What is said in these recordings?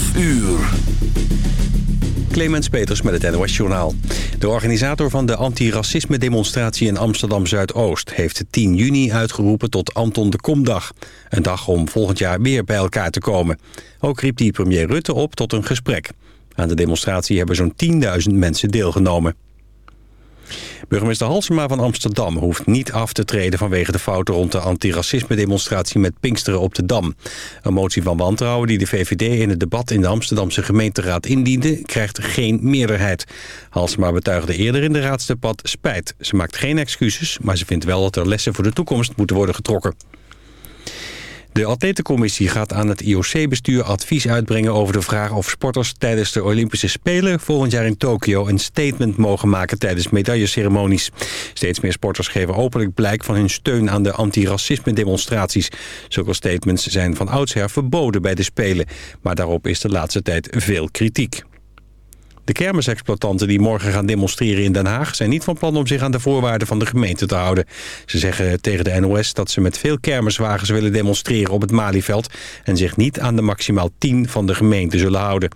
12 uur. Clemens Peters met het NOS Journaal. De organisator van de antiracisme-demonstratie in Amsterdam-Zuidoost... heeft 10 juni uitgeroepen tot Anton de Komdag. Een dag om volgend jaar weer bij elkaar te komen. Ook riep hij premier Rutte op tot een gesprek. Aan de demonstratie hebben zo'n 10.000 mensen deelgenomen. Burgemeester Halsema van Amsterdam hoeft niet af te treden... vanwege de fouten rond de antiracisme-demonstratie met Pinksteren op de Dam. Een motie van wantrouwen die de VVD in het debat in de Amsterdamse gemeenteraad indiende... krijgt geen meerderheid. Halsema betuigde eerder in de raadsdebat spijt. Ze maakt geen excuses, maar ze vindt wel dat er lessen voor de toekomst moeten worden getrokken. De atletencommissie gaat aan het IOC-bestuur advies uitbrengen over de vraag of sporters tijdens de Olympische Spelen volgend jaar in Tokio een statement mogen maken tijdens medailleceremonies. Steeds meer sporters geven openlijk blijk van hun steun aan de antiracisme-demonstraties. Zulke statements zijn van oudsher verboden bij de Spelen, maar daarop is de laatste tijd veel kritiek. De kermisexploitanten die morgen gaan demonstreren in Den Haag... zijn niet van plan om zich aan de voorwaarden van de gemeente te houden. Ze zeggen tegen de NOS dat ze met veel kermiswagens willen demonstreren op het Malieveld... en zich niet aan de maximaal 10 van de gemeente zullen houden.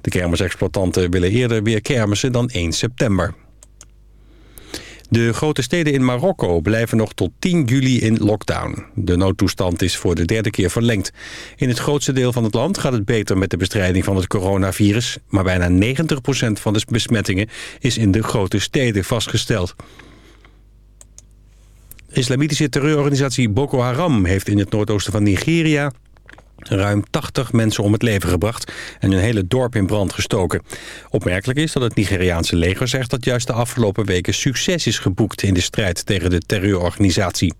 De kermisexploitanten willen eerder weer kermissen dan 1 september. De grote steden in Marokko blijven nog tot 10 juli in lockdown. De noodtoestand is voor de derde keer verlengd. In het grootste deel van het land gaat het beter met de bestrijding van het coronavirus... maar bijna 90% van de besmettingen is in de grote steden vastgesteld. Islamitische terreurorganisatie Boko Haram heeft in het noordoosten van Nigeria ruim 80 mensen om het leven gebracht en een hele dorp in brand gestoken. Opmerkelijk is dat het Nigeriaanse leger zegt dat juist de afgelopen weken succes is geboekt in de strijd tegen de terreurorganisatie.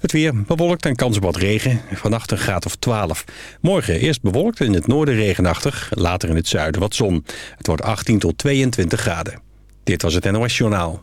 Het weer bewolkt en kans op wat regen. Vannacht een graad of 12. Morgen eerst bewolkt in het noorden regenachtig. Later in het zuiden wat zon. Het wordt 18 tot 22 graden. Dit was het NOS Journaal.